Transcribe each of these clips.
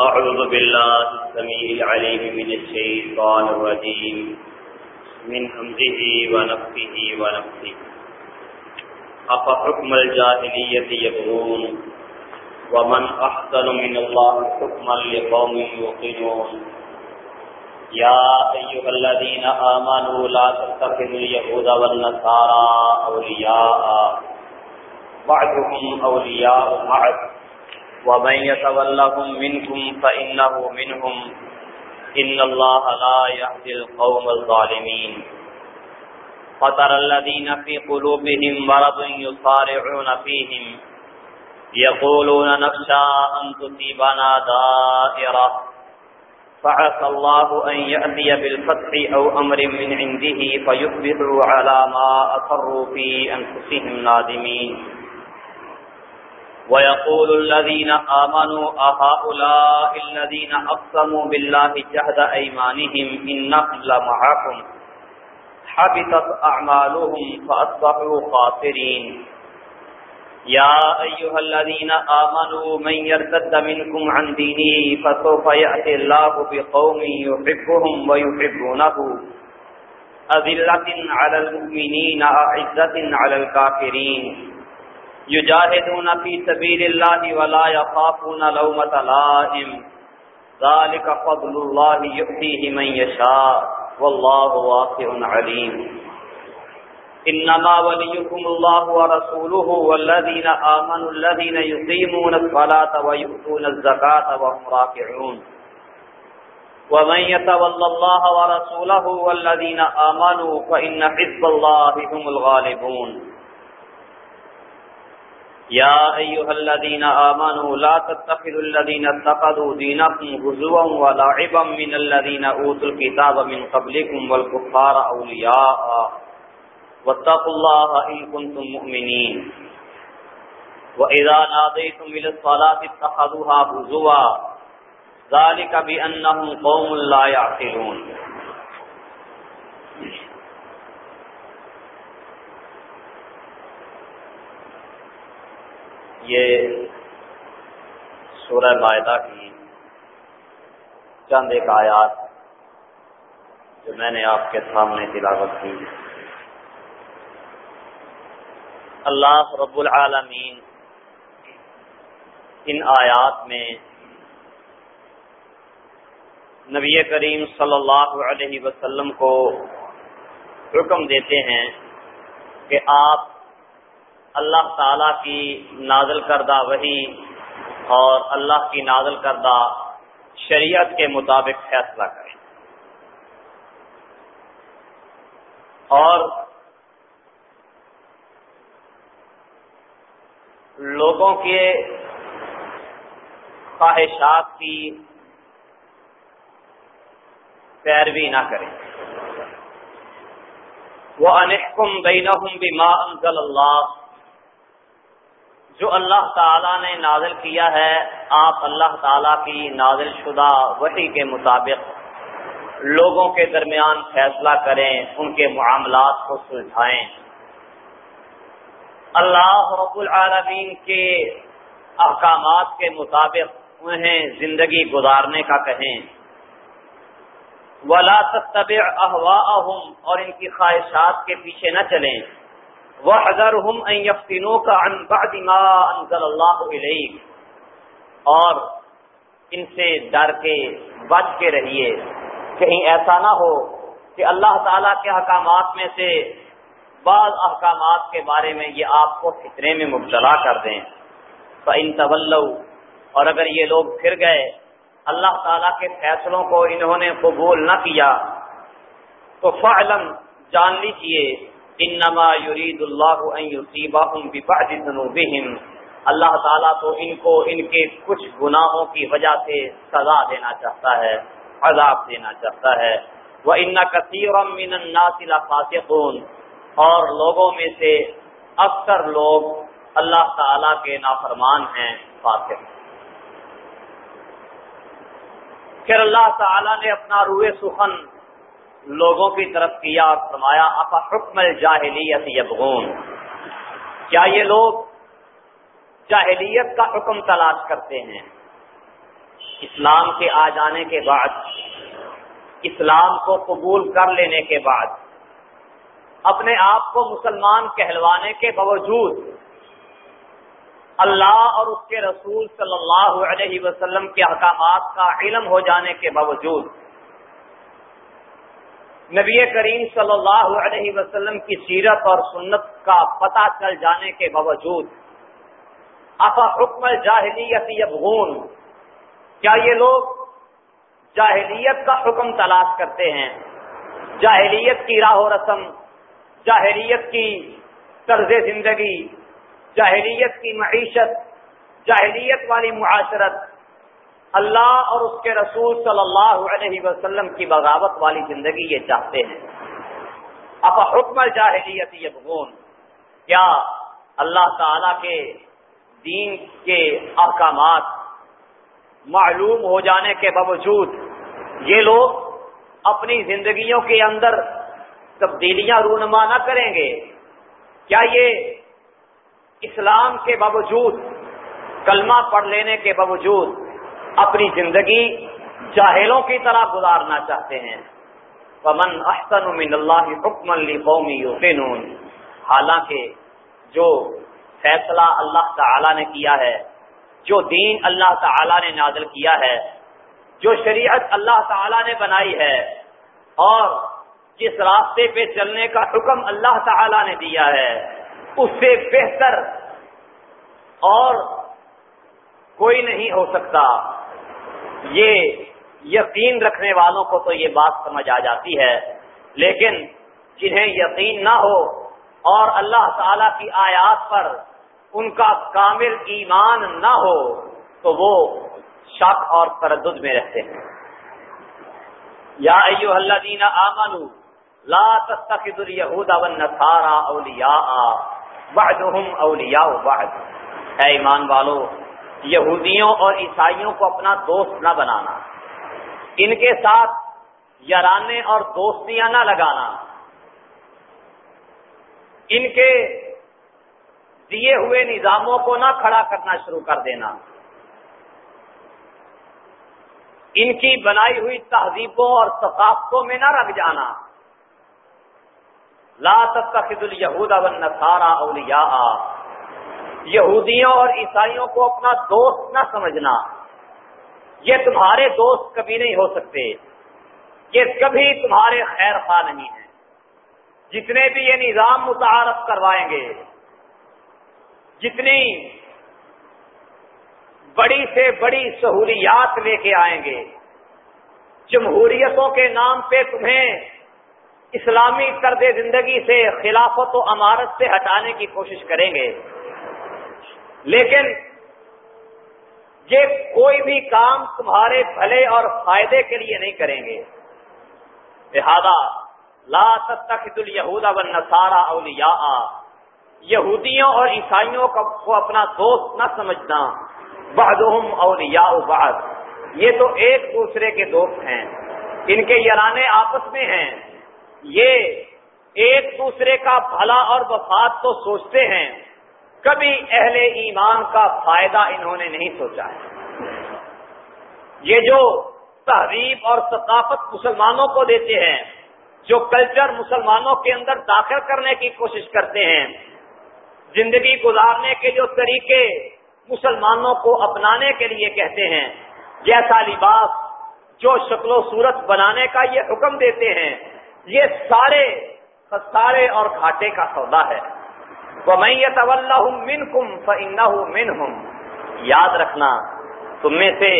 أعوذ بالله السميع العليم من الشيطان الرجيم. من همزه ونفسه ونفسه أفحكم الجاهلية يبغون؟ ومن أحسن من الله حكما لقوم يوقنون؟ يا أيها الذين آمنوا لا تتخذوا اليهود والنصارى أولياء. بعضهم أولياء بعض ومن يتولهم منكم فإنه منهم. إن الله لا يهدي القوم الظالمين. فترى الذين في قلوبهم مرض يصارعون فيهم. يقولون نخشى أن تصيبنا دائرة. فعسى الله أن يأتي بالفتح أو أمر من عنده فيصبحوا على ما أصروا في أنفسهم نادمين. ويقول الذين آمنوا أهؤلاء الذين أقسموا بالله جهد أيمانهم إنهم لمعكم حبطت أعمالهم فأصبحوا خاسرين يا أيها الذين آمنوا من يرتد منكم عن دينه فسوف يأتي الله بقوم يحبهم ويحبونه أذلة على المؤمنين أعزة على الكافرين يجاهدون في سبيل الله ولا يخافون لومة لائم۔ ذلك فضل الله يؤتيه من يشاء والله واسع عليم انما وليكم الله ورسوله والذين آمنوا الذين يقيمون الصلاة ويؤتون الزكاة وهم راكعون ومن يتولى الله ورسوله والذين آمنوا فإن حزب الله هم الغالبون۔ يا أيها الذين آمنوا لا تتخذوا الذين اتخذوا دينكم هزوا ولعبا من الذين أوتوا الكتاب من قبلكم والكفار أولياء. واتقوا الله إن كنتم مؤمنين. وإذا ناديتم إلى الصلاة اتخذوها هزوا. ذلك بأنهم قوم لا يعقلون. یہ سورہ معدہ کی چند ایک آیات جو میں نے آپ کے سامنے تلاوت کی اللہ رب العالمین ان آیات میں نبی کریم صلی اللہ علیہ وسلم کو حکم دیتے ہیں کہ آپ اللہ تعالی کی نازل کردہ وہی اور اللہ کی نازل کردہ شریعت کے مطابق فیصلہ کریں۔ اور لوگوں کے خواہشات کی پیروی نہ کریں۔ وہ انحکم بینہم بما انزل اللہ جو اللہ تعالیٰ نے نازل کیا ہے، آپ اللہ تعالیٰ کی نازل شدہ وحی کے مطابق لوگوں کے درمیان فیصلہ کریں، ان کے معاملات کو سلجھائیں۔ اللہ رب العالمین کے احکامات کے مطابق انہیں زندگی گزارنے کا کہیں۔ ولا تتبع احواءهم اور ان کی خواہشات کے پیچھے نہ چلیں۔ وَحَذَرْهُمْ أَن يَفْتِنُوكَ عَن بَعْدِ مَا أَنزَلَ اللَّهُ إِلَيْكَ۔ اور ان سے ڈر کے، بچ کے رہیے۔ کہیں ایسا نہ ہو کہ اللہ تعالی کے احکامات میں سے بعض احکامات کے بارے میں یہ آپ کو فطرے میں مبتلا کر دیں۔ فَإِن تَوَلَّوْا۔ اور اگر یہ لوگ پھر گئے، اللہ تعالیٰ کے فیصلوں کو انہوں نے قبول نہ کیا، تو فعلم، جان لیجیے۔ انما یرید اللہ ان یصیبہم ببعض ذنوبہم۔ اللہ تعالیٰ تو ان کو ان کے کچھ گناہوں کی وجہ سے سزا دینا چاہتا ہے، عذاب دینا چاہتا ہے۔ وہ ان کثیر من الناس لفاسقون۔ اور لوگوں میں سے اکثر لوگ اللہ تعالیٰ کے نافرمان ہیں، فاسق۔ پھر اللہ تعالیٰ نے اپنا روئے سخن لوگوں کی طرف کیا اور فرمایا آپ حکم جاہلیت یبغون؟ کیا یہ لوگ جاہلیت کا حکم تلاش کرتے ہیں؟ اسلام کے آ جانے کے بعد، اسلام کو قبول کر لینے کے بعد، اپنے آپ کو مسلمان کہلوانے کے باوجود، اللہ اور اس کے رسول صلی اللہ علیہ وسلم کے احکامات کا علم ہو جانے کے باوجود نبی کریم صلی اللہ علیہ وسلم کی سیرت اور سنت کا پتہ چل جانے کے باوجود، افا حکم جاہلیت یبغون؟ کیا یہ لوگ جاہلیت کا حکم تلاش کرتے ہیں؟ جاہلیت کی راہ و رسم، جاہلیت کی طرز زندگی، جاہلیت کی معیشت، جاہلیت والی معاشرت اللہ اور اس کے رسول صلی اللہ علیہ وسلم کی بغاوت والی زندگی یہ چاہتے ہیں۔ اب حکم جاہلیت یبغون؟ کیا اللہ تعالی کے دین کے احکامات معلوم ہو جانے کے باوجود یہ لوگ اپنی زندگیوں کے اندر تبدیلیاں رونما نہ کریں گے؟ کیا یہ اسلام کے باوجود، کلمہ پڑھ لینے کے باوجود اپنی زندگی جاہلوں کی طرح گزارنا چاہتے ہیں۔ پمن احسن من اللہ حکم قومی حالانکہ جو فیصلہ اللہ تعالی نے کیا ہے، جو دین اللہ تعالی نے نازل کیا ہے، جو شریعت اللہ تعالی نے بنائی ہے، اور جس راستے پہ چلنے کا حکم اللہ تعالی نے دیا ہے، اس سے بہتر اور کوئی نہیں ہو سکتا۔ یہ یقین رکھنے والوں کو تو یہ بات سمجھ آ جاتی ہے، لیکن جنہیں یقین نہ ہو اور اللہ تعالی کی آیات پر ان کا کامل ایمان نہ ہو، تو وہ شک اور تردد میں رہتے ہیں۔ یا ایو اللہ دینا آمنو لا تتخذ اليهود والنصارى اولیاء، بعضهم اولیاء بعض۔ اے ایمان والو یہودیوں اور عیسائیوں کو اپنا دوست نہ بنانا، ان کے ساتھ یارانے اور دوستیاں نہ لگانا، ان کے دیے ہوئے نظاموں کو نہ کھڑا کرنا شروع کر دینا۔ ان کی بنائی ہوئی تہذیبوں اور ثقافتوں میں نہ رکھ جانا۔ لا تتخذ اليهود والنصارى اولیاء یہودیوں اور عیسائیوں کو اپنا دوست نہ سمجھنا۔ یہ تمہارے دوست کبھی نہیں ہو سکتے۔ یہ کبھی تمہارے خیر خواہ نہیں ہیں۔ جتنے بھی یہ نظام متعارف کروائیں گے، جتنی بڑی سے بڑی سہولیات لے کے آئیں گے، جمہوریتوں کے نام پہ تمہیں اسلامی طرز زندگی سے خلافت و امارت سے ہٹانے کی کوشش کریں گے۔ لیکن یہ کوئی بھی کام تمہارے بھلے اور فائدے کے لیے نہیں کریں گے۔ لہذا لا تتخذ اليهود والنصارى اولیاء۔ یہودیوں اور عیسائیوں کو اپنا دوست نہ سمجھنا۔ بعضهم اولیاء بعض۔ یہ تو ایک دوسرے کے دوست ہیں۔ ان کے یارانے آپس میں ہیں۔ یہ ایک دوسرے کا بھلا اور وفات تو سوچتے ہیں۔ کبھی اہل ایمان کا فائدہ انہوں نے نہیں سوچا ہے۔ یہ جو تہذیب اور ثقافت مسلمانوں کو دیتے ہیں، جو کلچر مسلمانوں کے اندر داخل کرنے کی کوشش کرتے ہیں، زندگی گزارنے کے جو طریقے مسلمانوں کو اپنانے کے لیے کہتے ہیں، جیسا لباس، جو شکل و صورت بنانے کا یہ حکم دیتے ہیں، یہ سارے سارے اور گھاٹے کا سودا ہے۔ وہ میں یہ طول من کم من ہوں یاد رکھنا، تم میں سے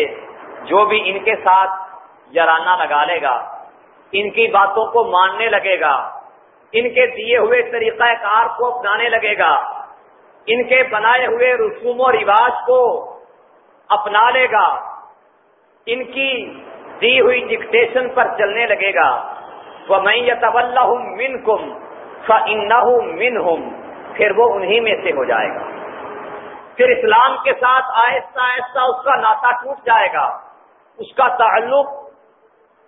جو بھی ان کے ساتھ یارانہ لگا لے گا، ان کی باتوں کو ماننے لگے گا، ان کے دیے ہوئے طریقہ کار کو اپنانے لگے گا، ان کے بنائے ہوئے رسوم و رواج کو اپنا لے گا، ان کی دی ہوئی ڈکٹیشن پر چلنے لگے گا۔ وہ میں من کم من ہوں پھر وہ انہی میں سے ہو جائے گا۔ پھر اسلام کے ساتھ آہستہ آہستہ اس کا ناتا ٹوٹ جائے گا۔ اس کا تعلق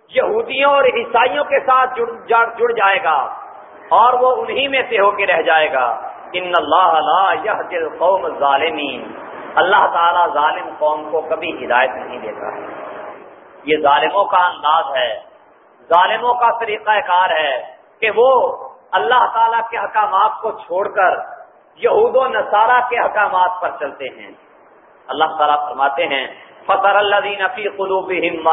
یہودیوں اور عیسائیوں کے ساتھ جڑ جڑ جائے گا اور وہ انہی میں سے ہو کے رہ جائے گا۔ ان اللہ لا قوم ظالمین اللہ تعالیٰ ظالم قوم کو کبھی ہدایت نہیں دیتا ہے۔ یہ ظالموں کا انداز ہے۔ ظالموں کا طریقہ کار ہے کہ وہ اللہ تعالیٰ کے حکامات کو چھوڑ کر یہود و نصارہ کے حکامات پر چلتے ہیں۔ اللہ تعالیٰ فرماتے ہیں فطر اللہ نفی قلوب فیم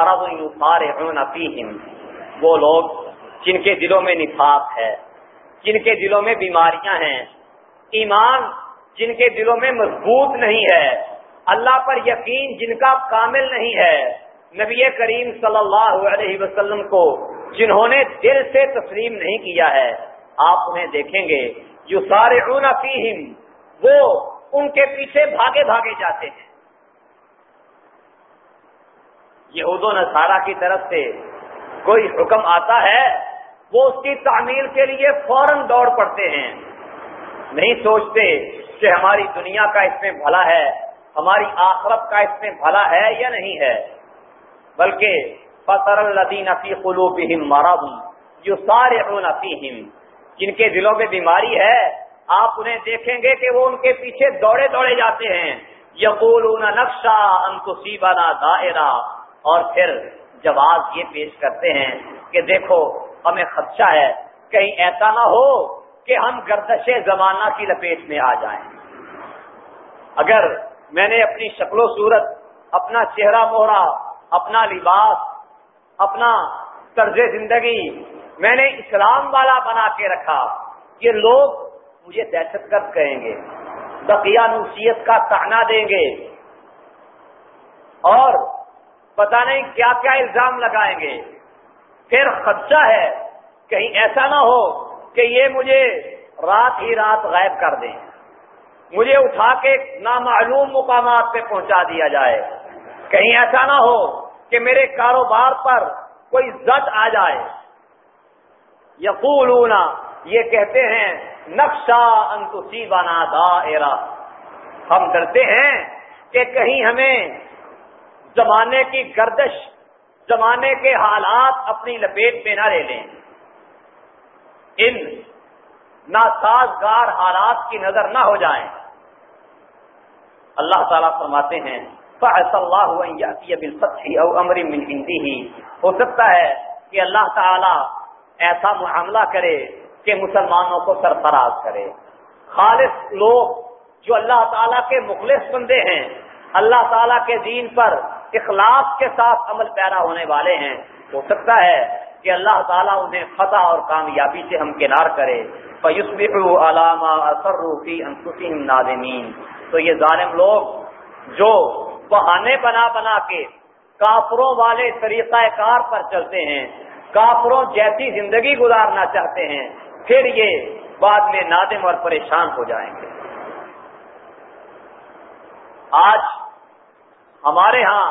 وہ لوگ جن کے دلوں میں نفاق ہے، جن کے دلوں میں بیماریاں ہیں۔ ایمان جن کے دلوں میں مضبوط نہیں ہے۔ اللہ پر یقین جن کا کامل نہیں ہے۔ نبی کریم صلی اللہ علیہ وسلم کو جنہوں نے دل سے تسلیم نہیں کیا ہے۔ آپ انہیں دیکھیں گے جو سارے فیہم، وہ ان کے پیچھے بھاگے بھاگے جاتے ہیں۔ یہود و نصارہ کی طرف سے کوئی حکم آتا ہے، وہ اس کی تعمیر کے لیے فوراً دوڑ پڑتے ہیں۔ نہیں سوچتے کہ ہماری دنیا کا اس میں بھلا ہے، ہماری آخرت کا اس میں بھلا ہے یا نہیں ہے۔ بلکہ فطر الدین فی قلوبہم مرض، یسارعون فیہم جن کے دلوں میں بیماری ہے، آپ انہیں دیکھیں گے کہ وہ ان کے پیچھے دوڑے دوڑے جاتے ہیں۔ یقولون نقشہ انتصیبنا دائرہ۔ اور پھر جواب یہ پیش کرتے ہیں کہ دیکھو، ہمیں خدشہ ہے۔ کہیں ایسا نہ ہو کہ ہم گردش زمانہ کی لپیٹ میں آ جائیں۔ اگر میں نے اپنی شکل و صورت، اپنا چہرہ موہرا اپنا لباس، اپنا طرز زندگی میں نے اسلام والا بنا کے رکھا، یہ لوگ مجھے دہشت گرد کہیں گے، بقیہ نصیحت کا تانا دیں گے۔ اور پتہ نہیں کیا کیا الزام لگائیں گے۔ پھر خدشہ ہے، کہیں ایسا نہ ہو کہ یہ مجھے رات ہی رات غائب کر دیں۔ مجھے اٹھا کے نامعلوم مقامات پہ پہنچا دیا جائے۔ کہیں ایسا نہ ہو کہ میرے کاروبار پر کوئی زد آ جائے۔ یقولون، یہ کہتے ہیں، نقشہ انتسی بنا دا ہم ڈرتے ہیں کہ کہیں ہمیں زمانے کی گردش، زمانے کے حالات اپنی لپیٹ میں نہ لے لیں۔ ان ناسازگار حالات کی نظر نہ ہو جائیں۔ اللہ تعالیٰ فرماتے ہیں او امر من ہی ہو سکتا ہے کہ اللہ تعالیٰ ایسا معاملہ کرے کہ مسلمانوں کو سرفراز کرے۔ خالص لوگ جو اللہ تعالیٰ کے مخلص بندے ہیں، اللہ تعالیٰ کے دین پر اخلاص کے ساتھ عمل پیرا ہونے والے ہیں، ہو سکتا ہے کہ اللہ تعالیٰ انہیں فتح اور کامیابی سے ہم کنار کرے علامہ نادمین تو یہ ظالم لوگ جو بہانے بنا بنا کے کافروں والے طریقہ کار پر چلتے ہیں کافروں جیسی زندگی گزارنا چاہتے ہیں، پھر یہ بعد میں نادم اور پریشان ہو جائیں گے۔ آج ہمارے ہاں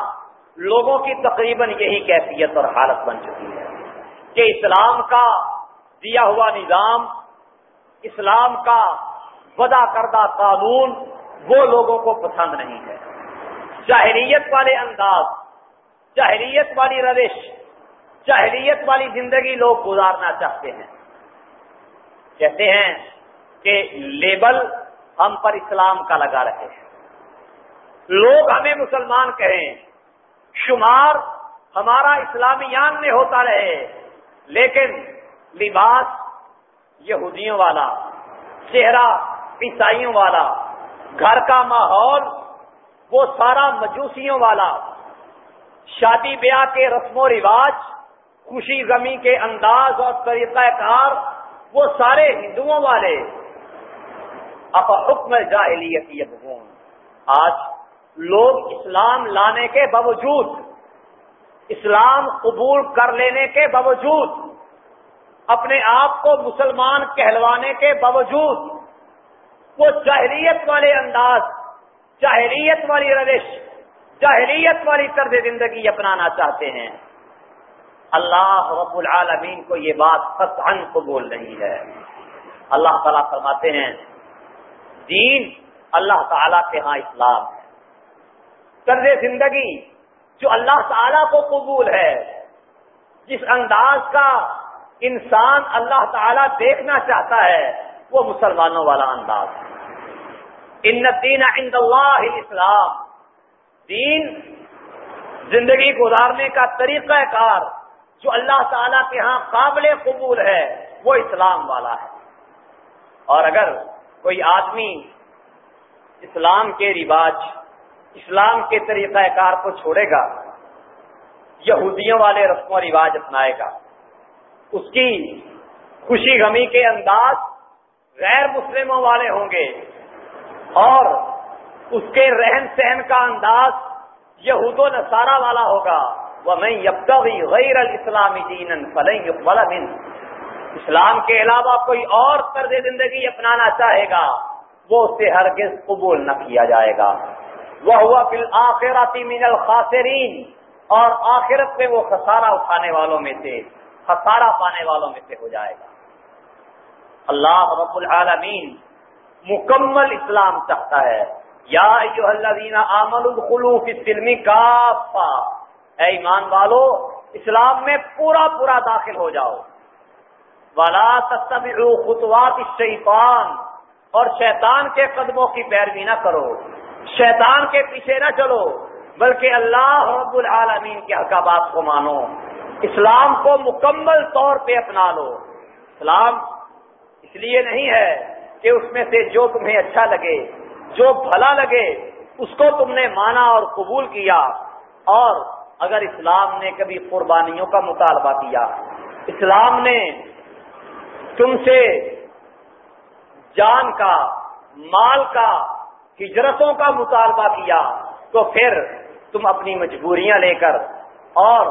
لوگوں کی تقریباً یہی کیفیت اور حالت بن چکی ہے کہ اسلام کا دیا ہوا نظام، اسلام کا ودا کردہ قانون وہ لوگوں کو پسند نہیں ہے۔ جاہریت والے انداز جاہریت والی روش جاہریت والی زندگی لوگ گزارنا چاہتے ہیں۔ کہتے ہیں کہ لیبل ہم پر اسلام کا لگا رہے ہیں۔ لوگ ہمیں مسلمان کہیں، شمار ہمارا اسلامیان میں ہوتا رہے، لیکن لباس یہودیوں والا، چہرہ عیسائیوں والا، گھر کا ماحول وہ سارا مجوسیوں والا، شادی بیاہ کے رسم و رواج خوشی غمی کے انداز اور طریقہ کار، وہ سارے ہندوؤں والے۔ اب حکم جاہلیت یہ آج لوگ اسلام لانے کے باوجود، اسلام قبول کر لینے کے باوجود، اپنے آپ کو مسلمان کہلوانے کے باوجود، وہ جاہریت والے انداز جاہریت والی روش جاہریت والی طرز زندگی اپنانا چاہتے ہیں۔ اللہ رب العالمین کو یہ بات فتح قبول نہیں ہے۔ اللہ تعالیٰ فرماتے ہیں، دین اللہ تعالیٰ کے ہاں اسلام ہے۔ طرز زندگی جو اللہ تعالی کو قبول ہے، جس انداز کا انسان اللہ تعالی دیکھنا چاہتا ہے، وہ مسلمانوں والا انداز ہے۔ ان دین عند اللہ اسلام دین زندگی گزارنے کا طریقہ کار جو اللہ تعالی کے ہاں قابل قبول ہے، وہ اسلام والا ہے۔ اور اگر کوئی آدمی اسلام کے رواج، اسلام کے طریقہ کار کو چھوڑے گا، یہودیوں والے رسم و رواج اپنائے گا، اس کی خوشی غمی کے انداز غیر مسلموں والے ہوں گے، اور اس کے رہن سہن کا انداز یہود و نصارہ والا ہوگا۔ وہ میں یبدی غیر الاسلامی دین فلنگ من اسلام کے علاوہ کوئی اور طرز زندگی اپنانا چاہے گا، وہ اسے ہرگز قبول نہ کیا جائے گا۔ وہ ہوا فی من الخاسرین اور آخرت میں وہ خسارہ اٹھانے والوں میں سے، خسارہ پانے والوں میں سے ہو جائے گا۔ اللہ رب العالمین مکمل اسلام چاہتا ہے۔ یا آمن الخلوف فلمی کافا اے ایمان والو، اسلام میں پورا پورا داخل ہو جاؤ۔ والا خطوات الشیطان اور شیطان کے قدموں کی پیروی نہ کرو۔ شیطان کے پیچھے نہ چلو۔ بلکہ اللہ رب العالمین کے حکابات کو مانو۔ اسلام کو مکمل طور پہ اپنا لو۔ اسلام اس لیے نہیں ہے کہ اس میں سے جو تمہیں اچھا لگے، جو بھلا لگے، اس کو تم نے مانا اور قبول کیا۔ اور اگر اسلام نے کبھی قربانیوں کا مطالبہ کیا، اسلام نے تم سے جان کا، مال کا، ہجرتوں کا مطالبہ کیا، تو پھر تم اپنی مجبوریاں لے کر اور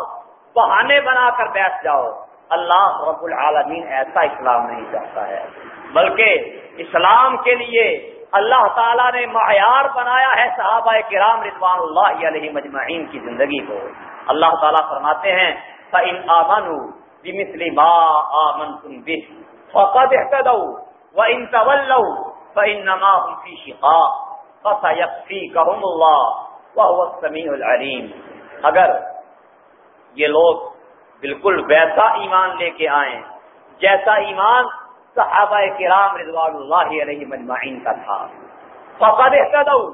بہانے بنا کر بیٹھ جاؤ۔ اللہ رب العالمین ایسا اسلام نہیں چاہتا ہے، بلکہ اسلام کے لیے اللہ تعالیٰ نے معیار بنایا ہے صحابہ کرام رضوان اللہ علیہ مجمعین کی زندگی کو۔ اللہ تعالیٰ فرماتے ہیں، فَإِنْ آمَنُوا بِمِثْلِ مَا آمَنْتُمْ بِهِ فَقَدْ اِحْتَدَوْا وَإِنْ تَوَلَّوْا فَإِنَّمَا هُمْ فِي شِقَاءٍ فَسَيَكْفِيكَهُمُ اللَّهُ وَهُوَ السَّمِيعُ الْعَلِيمُ۔ اگر یہ لوگ بالکل ویسا ایمان لے کے آئیں، جیسا ایمان صحابہ کرام رضوان اللہ علیہ مجمعین کا تھا۔ فقد احتدو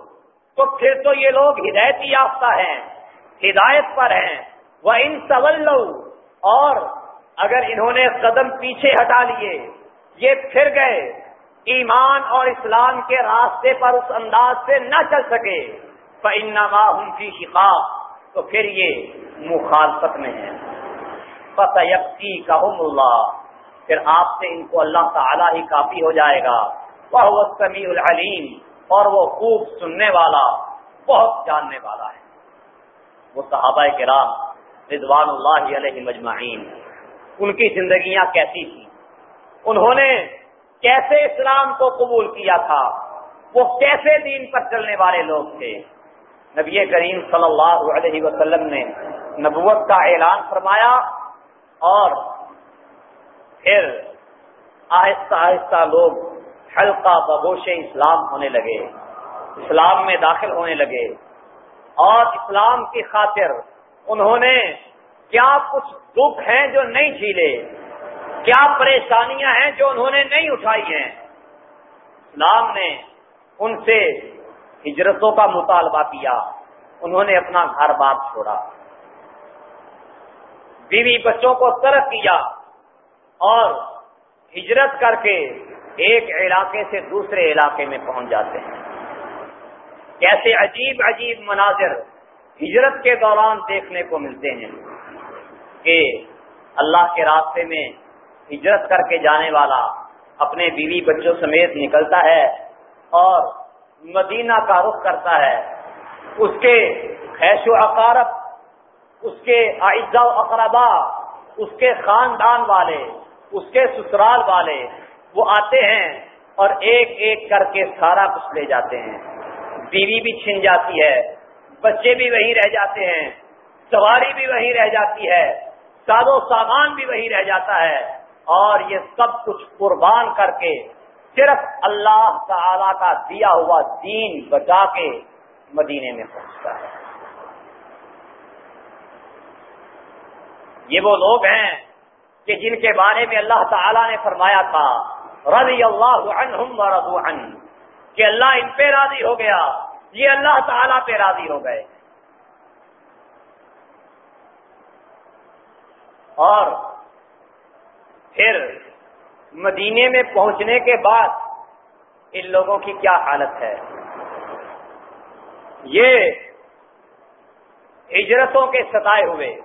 تو پھر تو یہ لوگ ہدایت یافتہ ہیں، ہدایت پر ہیں۔ وہ ان سول اور اگر انہوں نے قدم پیچھے ہٹا لیے، یہ پھر گئے۔ ایمان اور اسلام کے راستے پر اس انداز سے نہ چل سکے۔ ان کی شفا تو پھر یہ مخالفت میں ہے فتح کا اللہ۔ پھر آپ سے ان کو اللہ تعالی ہی کافی ہو جائے گا۔ وہ سمیع العلیم، اور وہ خوب سننے والا، بہت جاننے والا ہے۔ وہ صحابہ کے رضوان اللہ علیہ مجمعین ان کی زندگیاں کیسی تھیں؟ انہوں نے کیسے اسلام کو قبول کیا تھا؟ وہ کیسے دین پر چلنے والے لوگ تھے؟ نبی کریم صلی اللہ علیہ وسلم نے نبوت کا اعلان فرمایا اور پھر آہستہ آہستہ لوگ حلقہ بگوش اسلام ہونے لگے، اسلام میں داخل ہونے لگے۔ اور اسلام کی خاطر انہوں نے کیا کچھ دکھ ہیں جو نہیں جھیلے؟ کیا پریشانیاں ہیں جو انہوں نے نہیں اٹھائی ہیں؟ اسلام نے ان سے ہجرتوں کا مطالبہ کیا، انہوں نے اپنا گھر بار چھوڑا۔ بیوی بچوں کو ترک کیا اور ہجرت کر کے ایک علاقے سے دوسرے علاقے میں پہنچ جاتے ہیں۔ کیسے عجیب عجیب مناظر ہجرت کے دوران دیکھنے کو ملتے ہیں کہ اللہ کے راستے میں ہجرت کر کے جانے والا اپنے بیوی بچوں سمیت نکلتا ہے اور مدینہ کا رخ کرتا ہے۔ اس کے خیش و اقارب اس کے اعزا و اقربا اس کے خاندان والے اس کے سسرال والے وہ آتے ہیں اور ایک ایک کر کے سارا کچھ لے جاتے ہیں۔ بیوی بھی چھن جاتی ہے، بچے بھی وہیں رہ جاتے ہیں، سواری بھی وہیں رہ جاتی ہے ساد و سامان بھی وہیں رہ جاتا ہے۔ اور یہ سب کچھ قربان کر کے صرف اللہ تعالی کا دیا ہوا دین بچا کے مدینے میں پہنچتا ہے۔ یہ وہ لوگ ہیں کہ جن کے بارے میں اللہ تعالی نے فرمایا تھا رضی اللہ عنہم و عن، کہ اللہ ان پہ راضی ہو گیا، یہ اللہ تعالی پہ راضی ہو گئے۔ اور پھر مدینے میں پہنچنے کے بعد ان لوگوں کی کیا حالت ہے؟ یہ ہجرتوں کے ستائے ہوئے۔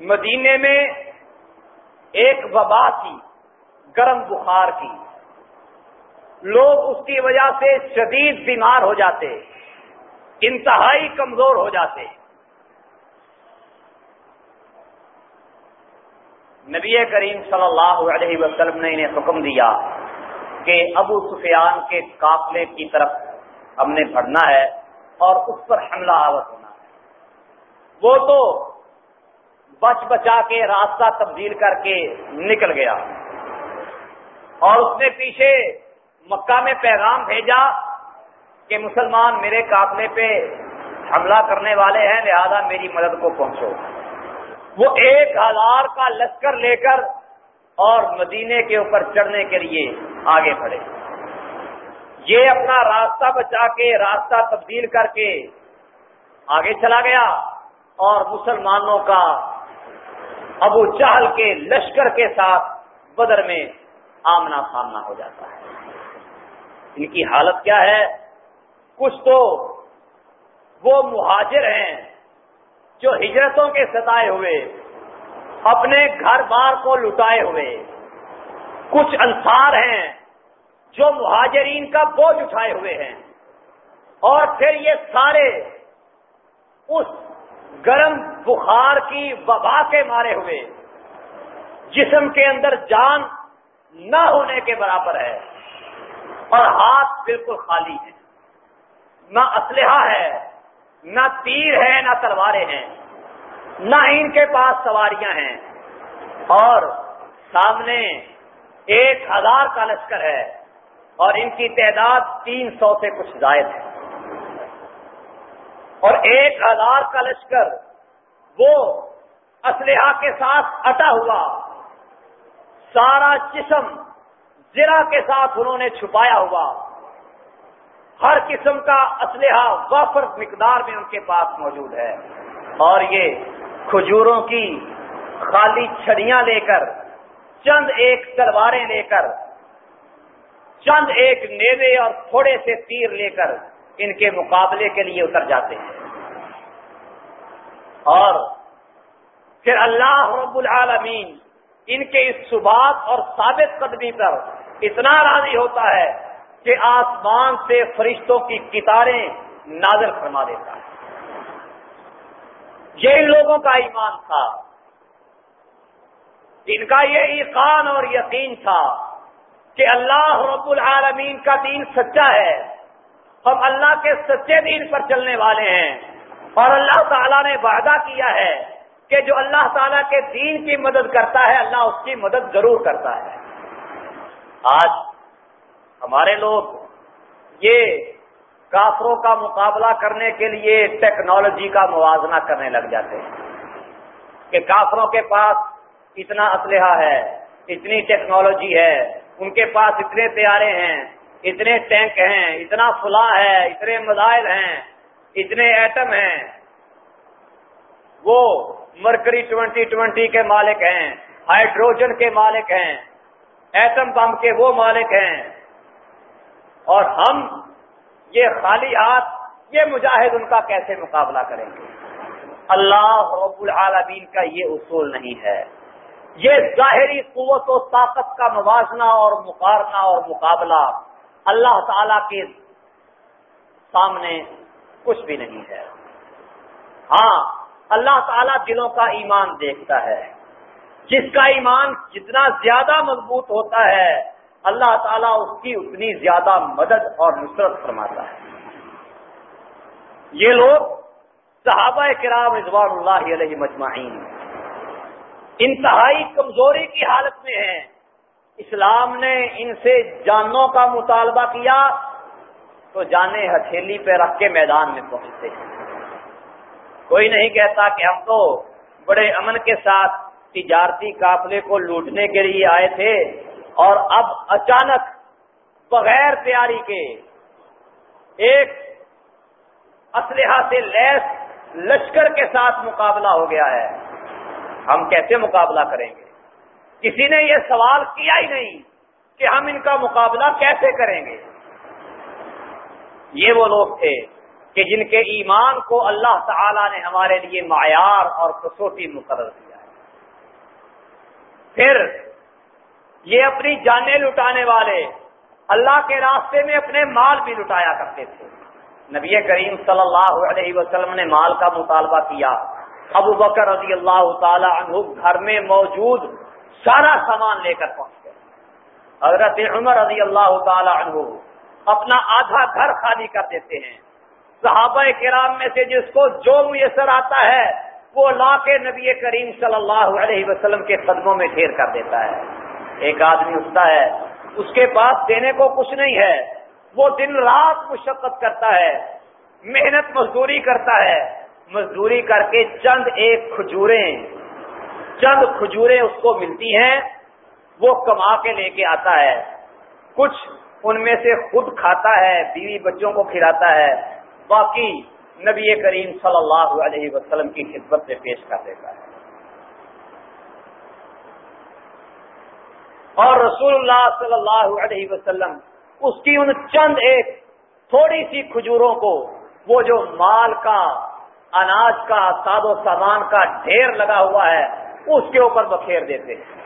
مدینے میں ایک وبا تھی، گرم بخار کی۔ لوگ اس کی وجہ سے شدید بیمار ہو جاتے، انتہائی کمزور ہو جاتے۔ نبی کریم صلی اللہ علیہ وسلم نے انہیں حکم دیا کہ ابو سفیان کے قافلے کی طرف ہم نے بڑھنا ہے اور اس پر حملہ آوت ہونا ہے۔ وہ تو بچ بچا کے راستہ تبدیل کر کے نکل گیا۔ اور اس نے پیچھے مکہ میں پیغام بھیجا کہ مسلمان میرے قافلے پہ حملہ کرنے والے ہیں، لہذا میری مدد کو پہنچو۔ وہ ایک ہزار کا لشکر لے کر اور مدینے کے اوپر چڑھنے کے لیے آگے بڑھے۔ یہ اپنا راستہ بچا کے، راستہ تبدیل کر کے آگے چلا گیا اور مسلمانوں کا ابو چہل کے لشکر کے ساتھ بدر میں آمنا سامنا ہو جاتا ہے۔ ان کی حالت کیا ہے؟ کچھ تو وہ مہاجر ہیں جو ہجرتوں کے ستائے ہوئے، اپنے گھر بار کو لٹائے ہوئے۔ کچھ انصار ہیں جو مہاجرین کا بوجھ اٹھائے ہوئے ہیں۔ اور پھر یہ سارے اس گرم بخار کی وبا کے مارے ہوئے۔ جسم کے اندر جان نہ ہونے کے برابر ہے۔ اور ہاتھ بالکل خالی ہے نہ اسلحہ ہے، نہ تیر ہے، نہ تلواریں ہیں۔ نہ ان کے پاس سواریاں ہیں۔ اور سامنے ایک ہزار کا لشکر ہے۔ اور ان کی تعداد تین سو سے کچھ زائد ہے۔ اور ایک ہزار کا لشکر وہ اسلحہ کے ساتھ اٹا ہوا۔ سارا جسم زرا کے ساتھ انہوں نے چھپایا ہوا۔ ہر قسم کا اسلحہ وافر مقدار میں ان کے پاس موجود ہے۔ اور یہ کھجوروں کی خالی چھڑیاں لے کر، چند ایک تلواریں لے کر، چند ایک نیوے اور تھوڑے سے تیر لے کر ان کے مقابلے کے لیے اتر جاتے ہیں۔ اور پھر اللہ رب العالمین ان کے اس سبات اور ثابت قدمی پر اتنا راضی ہوتا ہے کہ آسمان سے فرشتوں کی کتاریں نازل فرما دیتا ہے۔ یہ ان لوگوں کا ایمان تھا۔ ان کا یہ ایقان اور یقین تھا کہ اللہ رب العالمین کا دین سچا ہے۔ ہم اللہ کے سچے دین پر چلنے والے ہیں۔ اور اللہ تعالیٰ نے وعدہ کیا ہے کہ جو اللہ تعالیٰ کے دین کی مدد کرتا ہے، اللہ اس کی مدد ضرور کرتا ہے۔ آج ہمارے لوگ یہ کافروں کا مقابلہ کرنے کے لیے ٹیکنالوجی کا موازنہ کرنے لگ جاتے ہیں۔ کہ کافروں کے پاس اتنا اسلحہ ہے، اتنی ٹیکنالوجی ہے، ان کے پاس اتنے پیارے ہیں اتنے ٹینک ہیں، اتنا فلاں ہے، اتنے مزائل ہیں، اتنے ایٹم ہیں۔ وہ مرکری ٹوینٹی ٹوینٹی کے مالک ہیں، ہائیڈروجن کے مالک ہیں، ایٹم بم کے وہ مالک ہیں۔ اور ہم یہ خالی ہاتھ، یہ مجاہد ان کا کیسے مقابلہ کریں گے؟ اللہ رب العالمین کا یہ اصول نہیں ہے۔ یہ ظاہری قوت و طاقت کا موازنہ اور مقارنہ اور مقابلہ اللہ تعالی کے سامنے کچھ بھی نہیں ہے۔ ہاں اللہ تعالیٰ دلوں کا ایمان دیکھتا ہے۔ جس کا ایمان جتنا زیادہ مضبوط ہوتا ہے، اللہ تعالیٰ اس کی اتنی زیادہ مدد اور نصرت فرماتا ہے۔ یہ لوگ صحابہ کرام رضوان اللہ علیہ مجمعین انتہائی کمزوری کی حالت میں ہیں۔ اسلام نے ان سے جانوں کا مطالبہ کیا تو جانے ہتھیلی پہ رکھ کے میدان میں پہنچتے ہیں۔ کوئی نہیں کہتا کہ ہم تو بڑے امن کے ساتھ تجارتی قافلے کو لوٹنے کے لیے آئے تھے اور اب اچانک بغیر تیاری کے ایک اسلحہ سے لیس لشکر کے ساتھ مقابلہ ہو گیا ہے۔ ہم کیسے مقابلہ کریں گے؟ کسی نے یہ سوال کیا ہی نہیں کہ ہم ان کا مقابلہ کیسے کریں گے۔ یہ وہ لوگ تھے کہ جن کے ایمان کو اللہ تعالی نے ہمارے لیے معیار اور کسوٹی مقرر کیا ہے۔ پھر یہ اپنی جانیں لٹانے والے اللہ کے راستے میں اپنے مال بھی لٹایا کرتے تھے۔ نبی کریم صلی اللہ علیہ وسلم نے مال کا مطالبہ کیا۔ ابو بکر رضی اللہ تعالی عنہ گھر میں موجود سارا سامان لے کر پہنچ گئے۔ حضرت عمر رضی اللہ تعالی عنہ اپنا آدھا گھر خالی کر دیتے ہیں۔ صحابہ کرام میں سے جس کو جو میسر آتا ہے، وہ لا کے نبی کریم صلی اللہ علیہ وسلم کے قدموں میں ڈھیر کر دیتا ہے۔ ایک آدمی اٹھتا ہے، اس کے پاس دینے کو کچھ نہیں ہے۔ وہ دن رات مشقت کرتا ہے، محنت مزدوری کرتا ہے۔ مزدوری کر کے چند ایک کھجوریں چند کھجوریں اس کو ملتی ہیں، وہ کما کے لے کے آتا ہے۔ کچھ ان میں سے خود کھاتا ہے، بیوی بچوں کو کھلاتا ہے۔ باقی نبی کریم صلی اللہ علیہ وسلم کی خدمت سے پیش کر دیتا ہے۔ اور رسول اللہ صلی اللہ علیہ وسلم اس کی ان چند ایک تھوڑی سی کھجوروں کو، وہ جو مال کا، اناج کا ساد و سامان کا ڈھیر لگا ہوا ہے اس کے اوپر بکھیر دیتے ہیں۔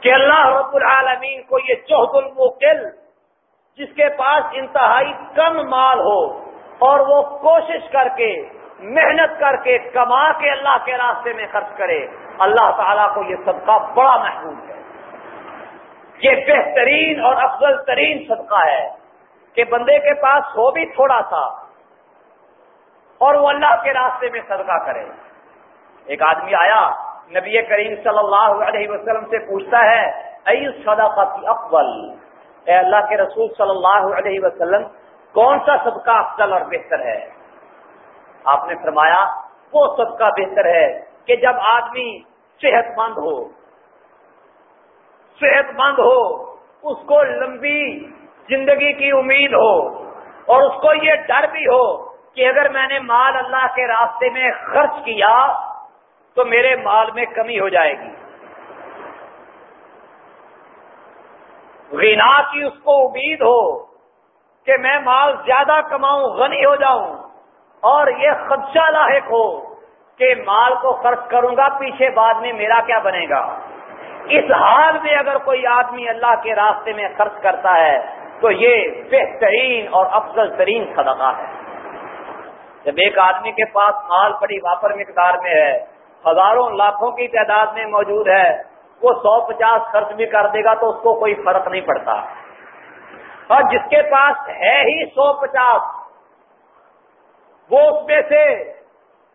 کہ اللہ رب العالمین کو یہ چوہد الموکل جس کے پاس انتہائی کم مال ہو، اور وہ کوشش کر کے، محنت کر کے کما کے اللہ کے راستے میں خرچ کرے، اللہ تعالیٰ کو یہ صدقہ بڑا محبوب ہے۔ یہ بہترین اور افضل ترین صدقہ ہے کہ بندے کے پاس ہو بھی تھوڑا سا اور وہ اللہ کے راستے میں صدقہ کرے۔ ایک آدمی آیا، نبی کریم صلی اللہ علیہ وسلم سے پوچھتا ہے ائی صدقہ کی اے اللہ کے رسول صلی اللہ علیہ وسلم، کون سا صدقہ افضل اور بہتر ہے؟ آپ نے فرمایا، وہ صدقہ بہتر ہے کہ جب آدمی صحت مند ہو، صحت مند ہو، اس کو لمبی زندگی کی امید ہو اور اس کو یہ ڈر بھی ہو کہ اگر میں نے مال اللہ کے راستے میں خرچ کیا تو میرے مال میں کمی ہو جائے گی۔ غنا کی اس کو امید ہو کہ میں مال زیادہ کماؤں، غنی ہو جاؤں اور یہ خدشہ لاحق ہو کہ مال کو خرچ کروں گا، پیچھے بعد میں میرا کیا بنے گا؟ اس حال میں اگر کوئی آدمی اللہ کے راستے میں خرچ کرتا ہے تو یہ بہترین اور افضل ترین صدقہ ہے۔ جب ایک آدمی کے پاس مال بڑی واپر مقدار میں ہے، ہزاروں لاکھوں کی تعداد میں موجود ہے، وہ سو پچاس خرچ بھی کر دے گا تو اس کو کوئی فرق نہیں پڑتا۔ اور جس کے پاس ہے ہی سو پچاس، وہ اس میں سے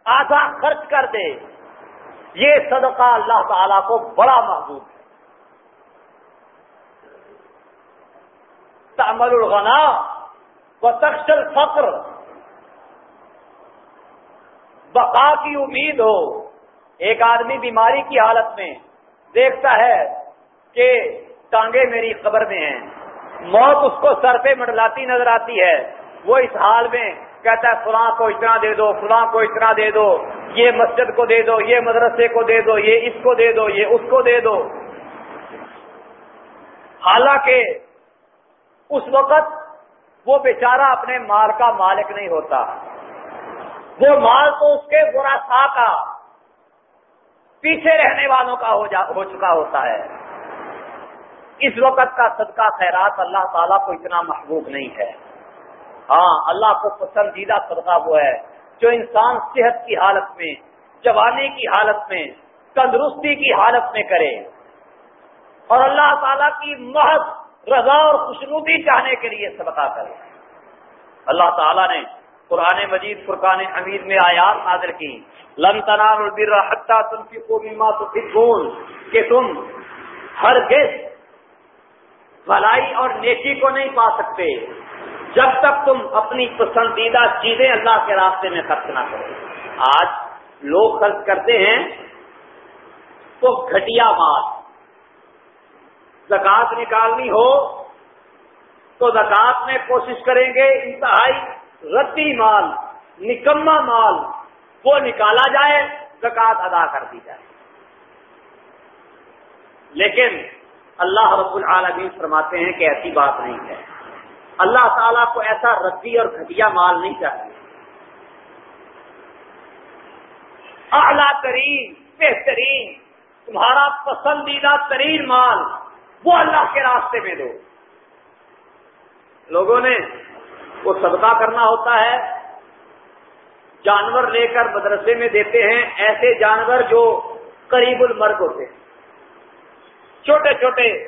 آدھا خرچ کر دے۔ یہ صدقہ اللہ تعالی کو بڑا محبوب ہے۔ تعمل الغنا و تخشل فخر بقا کی امید ہو۔ ایک آدمی بیماری کی حالت میں دیکھتا ہے کہ ٹانگے میری قبر میں ہیں۔ موت اس کو سر پہ منڈلاتی نظر آتی ہے۔ وہ اس حال میں کہتا ہے، فلاں کو اتنا دے دو، فلاں کو اتنا دے دو، یہ مسجد کو دے دو، یہ مدرسے کو دے دو، یہ اس کو دے دو، یہ اس کو دے دو۔ حالانکہ اس وقت وہ بیچارہ اپنے مال کا مالک نہیں ہوتا۔ وہ مال تو اس کے برا سا کا، پیچھے رہنے والوں کا ہو جا، ہو چکا ہوتا ہے۔ اس وقت کا صدقہ خیرات اللہ تعالیٰ کو اتنا محبوب نہیں ہے۔ ہاں اللہ کو پسندیدہ صدقہ وہ ہے جو انسان صحت کی حالت میں، جوانی کی حالت میں، تندرستی کی حالت میں کرے۔ اور اللہ تعالیٰ کی محض رضا اور خوشنودی چاہنے کے لیے صدقہ کرے۔ اللہ تعالیٰ نے قرآن مجید، فرقان حمید میں آیات نازل کی لن تنال البر حتى تنفقوا مما تحبون، کہ تم ہر گیس بھلائی اور نیکی کو نہیں پا سکتے۔ جب تک تم اپنی پسندیدہ چیزیں اللہ کے راستے میں خرچ نہ کرو۔ آج لوگ خرچ کرتے ہیں تو گھٹیا مال۔ زکات نکالنی ہو تو زکات میں کوشش کریں گے، انتہائی ردی مال نکما مال، وہ نکالا جائے، زکات ادا کر دی جائے۔ لیکن اللہ رب العالمین فرماتے ہیں کہ ایسی بات نہیں ہے۔ اللہ تعالیٰ کو ایسا ردی اور گھٹیا مال نہیں چاہیے۔ اعلیٰ ترین، بہترین، تمہارا پسندیدہ ترین مال، وہ اللہ کے راستے میں دو۔ لوگوں نے وہ صدقہ کرنا ہوتا ہے، جانور لے کر مدرسے میں دیتے ہیں، ایسے جانور جو قریب المرگ ہوتے ہیں۔ چھوٹے چھوٹے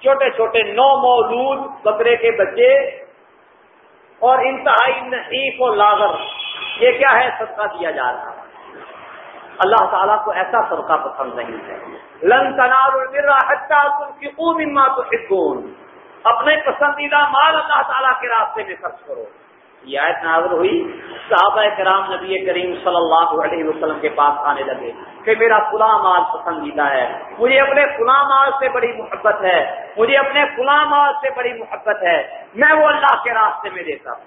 چھوٹے چھوٹے نو مولود بکرے کے بچے اور انتہائی نحیف و لاغر، یہ کیا ہے؟ صدقہ دیا جا رہا ہے۔ اللہ تعالیٰ کو ایسا صدقہ پسند نہیں ہے۔ لن تنار مما تحبون۔ اپنے پسندیدہ مال اللہ تعالیٰ کے راستے میں خرچ کرو۔ یہ آیت نازل ہوئی۔ صحابہ کرام نبی کریم صلی اللہ علیہ وسلم کے پاس آنے لگے کہ میرا فلاں مال پسندیدہ ہے۔ مجھے اپنے فلاں مال سے بڑی محبت ہے۔ مجھے اپنے فلاں مال سے بڑی محبت ہے۔ میں وہ اللہ کے راستے میں دیتا ہوں۔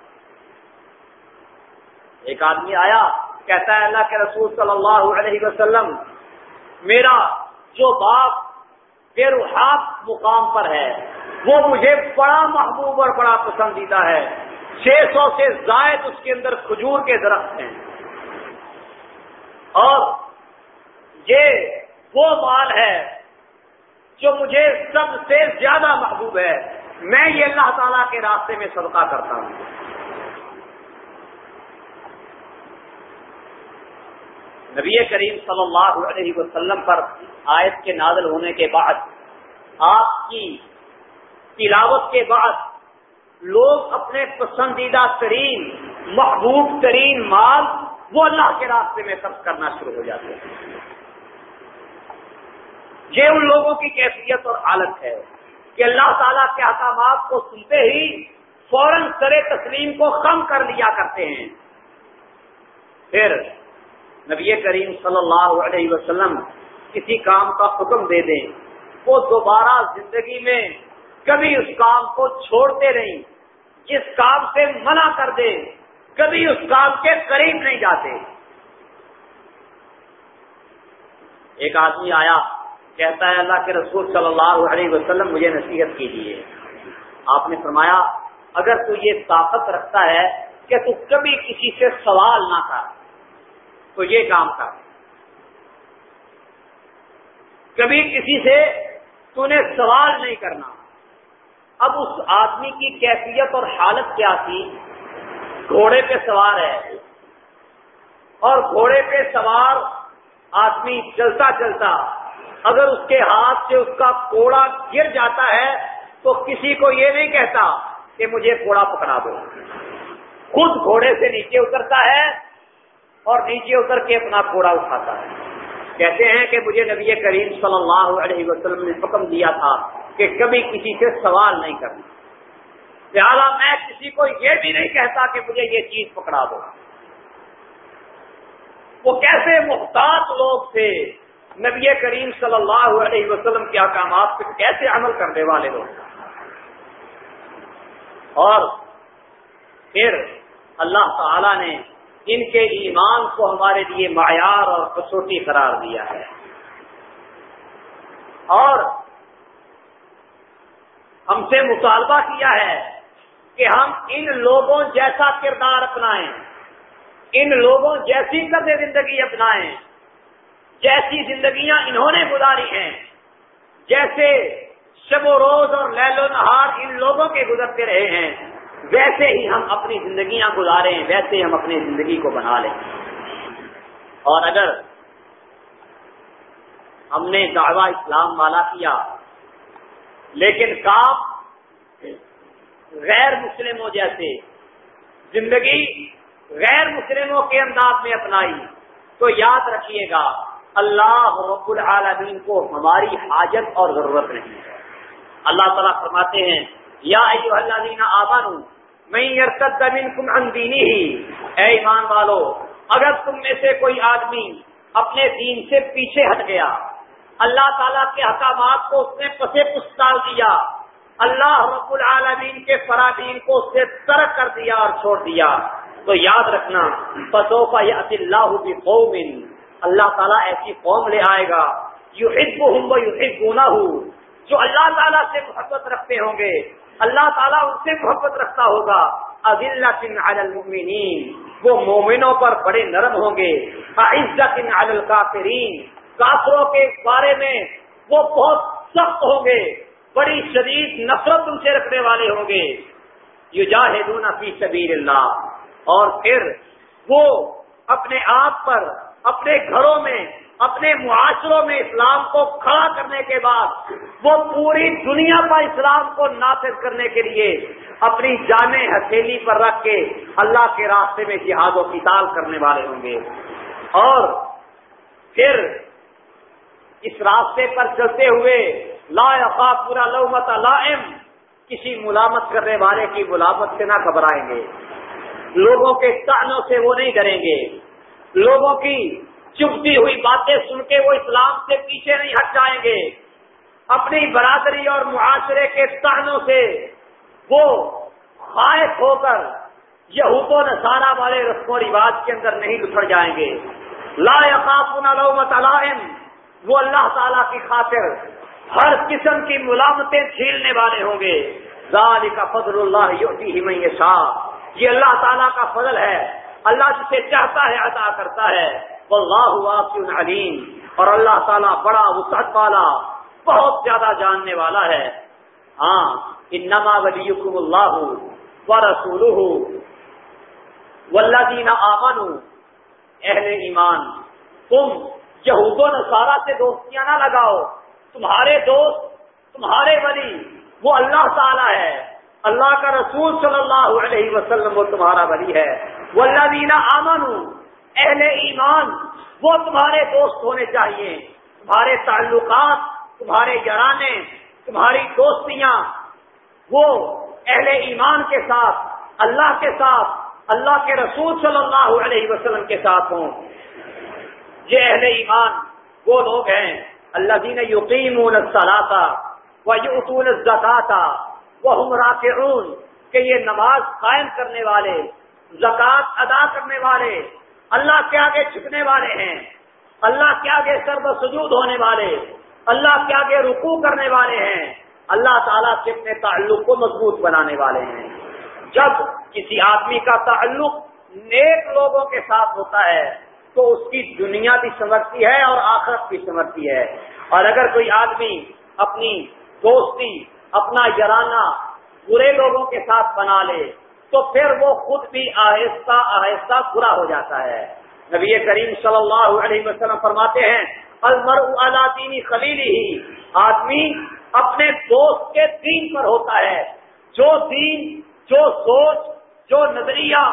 ایک آدمی آیا، کہتا ہے، اللہ کے رسول صلی اللہ علیہ وسلم، میرا جو باپ بے روحات مقام پر ہے وہ مجھے بڑا محبوب اور بڑا پسندیدہ ہے۔ چھ سو سے زائد اس کے اندر کھجور کے درخت ہیں۔ اور یہ وہ مال ہے جو مجھے سب سے زیادہ محبوب ہے۔ میں یہ اللہ تعالی کے راستے میں صدقہ کرتا ہوں۔ نبی کریم صلی اللہ علیہ وسلم پر آیت کے نازل ہونے کے بعد آپ کی تلاوت کے بعد لوگ اپنے پسندیدہ ترین، محبوب ترین مال وہ اللہ کے راستے میں خرچ کرنا شروع ہو جاتے ہیں۔ یہ ان لوگوں کی کیفیت اور حالت ہے کہ اللہ تعالیٰ کے احکامات کو سنتے ہی فوراً سرے تسلیم کو کم کر لیا کرتے ہیں۔ پھر نبی کریم صلی اللہ علیہ وسلم کسی کام کا حکم دے دیں، وہ دوبارہ زندگی میں کبھی اس کام کو چھوڑتے نہیں، جس کام سے منع کر دے، کبھی اس کام کے قریب نہیں جاتے۔ ایک آدمی آیا، کہتا ہے، اللہ کے رسول صلی اللہ علیہ وسلم مجھے نصیحت کیجیے۔ آپ نے فرمایا، اگر تو یہ طاقت رکھتا ہے کہ تو کبھی کسی سے سوال نہ کر، تو یہ کام کر۔ کبھی کسی سے تو نے سوال نہیں کرنا۔ اب اس آدمی کی کیفیت اور حالت کیا تھی؟ گھوڑے پہ سوار ہے۔ اور گھوڑے پہ سوار آدمی چلتا چلتا اگر اس کے ہاتھ سے اس کا کوڑا گر جاتا ہے تو کسی کو یہ نہیں کہتا کہ مجھے کوڑا پکڑا دو۔ خود گھوڑے سے نیچے اترتا ہے اور نیچے اتر کے اپنا کوڑا اٹھاتا ہے۔ کہتے ہیں کہ مجھے نبی کریم صلی اللہ علیہ وسلم نے حکم دیا تھا کہ کبھی کسی سے سوال نہیں کرنا۔ لہٰذا میں کسی کو یہ بھی نہیں کہتا کہ مجھے یہ چیز پکڑا دو۔ وہ کیسے محتاط لوگ تھے۔ نبی کریم صلی اللہ علیہ وسلم کے احکامات پہ کیسے عمل کرنے والے لوگ۔ اور پھر اللہ تعالی نے ان کے ایمان کو ہمارے لیے معیار اور کسوٹی قرار دیا ہے۔ اور ہم سے مطالبہ کیا ہے کہ ہم ان لوگوں جیسا کردار اپنائیں، ان لوگوں جیسی قد زندگی اپنائیں، جیسی زندگیاں انہوں نے گزاری ہیں، جیسے شب و روز اور لیل و نہار ان لوگوں کے گزرتے رہے ہیں، ویسے ہی ہم اپنی زندگیاں گزاریں، ویسے ہم اپنی زندگی کو بنا لیں۔ اور اگر ہم نے دعوی اسلام والا کیا لیکن کام غیر مسلموں جیسے زندگی غیر مسلموں کے انداز میں اپنائی، تو یاد رکھیے گا، اللہ رب العالمین کو ہماری حاجت اور ضرورت نہیں ہے۔ اللہ تعالیٰ فرماتے ہیں، یا اللہ آبان میں کم اندینی ہی اے ایمان والو، اگر تم میں سے کوئی آدمی اپنے دین سے پیچھے ہٹ گیا اللہ تعالیٰ کے حکامات کو اس نے پسے پس ڈال دیا۔ اللہ رب العالمین کے فرادین کو اس سے ترک کر دیا اور چھوڑ دیا۔ تو یاد رکھنا پسوفا یا اللہ قوم اللہ تعالیٰ ایسی قوم لے آئے گا۔ یو ہد ہوں یو ہد ہوں جو اللہ تعالیٰ سے محبت رکھتے ہوں گے، اللہ تعالیٰ ان سے محبت رکھتا ہوگا۔ عزل المؤمنین وہ مومنوں پر بڑے نرم ہوں گے۔ عزت الکافرین کافروں کے بارے میں وہ بہت سخت ہوں گے، بڑی شدید نفرت ان سے رکھنے والے ہوں گے۔ یو جاہدون فی سبیل اللہ اور پھر وہ اپنے آپ پر، اپنے گھروں میں، اپنے معاشروں میں اسلام کو کھڑا کرنے کے بعد، وہ پوری دنیا پر اسلام کو نافذ کرنے کے لیے اپنی جانیں ہتھیلی پر رکھ کے اللہ کے راستے میں جہاد و کتاب کرنے والے ہوں گے۔ اور پھر اس راستے پر چلتے ہوئے لا پورا لومت لائم، کسی ملامت کرنے والے کی ملامت سے نہ گھبرائیں گے۔ لوگوں کے تانوں سے وہ نہیں ڈریں گے۔ لوگوں کی چپتی ہوئی باتیں سن کے وہ اسلام سے پیچھے نہیں ہٹ جائیں گے۔ اپنی برادری اور معاشرے کے تہنوں سے وہ خائف ہو کر یہود و نصارہ والے رسم و رواج کے اندر نہیں لکھڑ جائیں گے۔ لا لومت علائم وہ اللہ تعالی کی خاطر ہر قسم کی ملامتیں جھیلنے والے ہوں گے۔ ذالک کا فضل اللہ یوتی ہی شاہ یہ اللہ تعالیٰ کا فضل ہے۔ اللہ جسے چاہتا ہے عطا کرتا ہے۔ واللہ واسع علیم۔ اور اللہ تعالیٰ بڑا وسعت والا، بہت زیادہ جاننے والا ہے۔ ہاں انما ولیکم اللہ ورسولہ۔ والذین آمنوا، اہل ایمان، تم یہود و نصارہ سے دوستیاں نہ لگاؤ۔ تمہارے دوست، تمہارے ولی، وہ اللہ تعالی ہے۔ اللہ کا رسول صلی اللہ علیہ وسلم وہ تمہارا ولی ہے۔ وہ اللہ دینا آمن اہل ایمان، وہ تمہارے دوست ہونے چاہیے۔ تمہارے تعلقات، تمہارے جرانے تمہاری دوستیاں، وہ اہل ایمان کے ساتھ، اللہ کے ساتھ، اللہ کے رسول صلی اللہ علیہ وسلم کے ساتھ ہوں۔ یہ اہل ایمان وہ لوگ ہیں اللہ دین یقین سلاتا و یوتون زکاتا وہ ہمرا کہ یہ نماز قائم کرنے والے، زکوٰۃ ادا کرنے والے، اللہ کے آگے چھپنے والے ہیں، اللہ کے آگے سرب سجود ہونے والے، اللہ کے آگے رکو کرنے والے ہیں، اللہ تعالیٰ سے اپنے تعلق کو مضبوط بنانے والے ہیں۔ جب کسی آدمی کا تعلق نیک لوگوں کے ساتھ ہوتا ہے تو اس کی دنیا بھی سمرتی ہے اور آخرت بھی سمرتی ہے۔ اور اگر کوئی آدمی اپنی دوستی، اپنا یارانہ برے لوگوں کے ساتھ بنا لے، تو پھر وہ خود بھی آہستہ آہستہ برا ہو جاتا ہے۔ نبی کریم صلی اللہ علیہ وسلم فرماتے ہیں المر دینی خلیلی ہی آدمی اپنے دوست کے دین پر ہوتا ہے۔ جو دین، جو سوچ، جو نظریہ،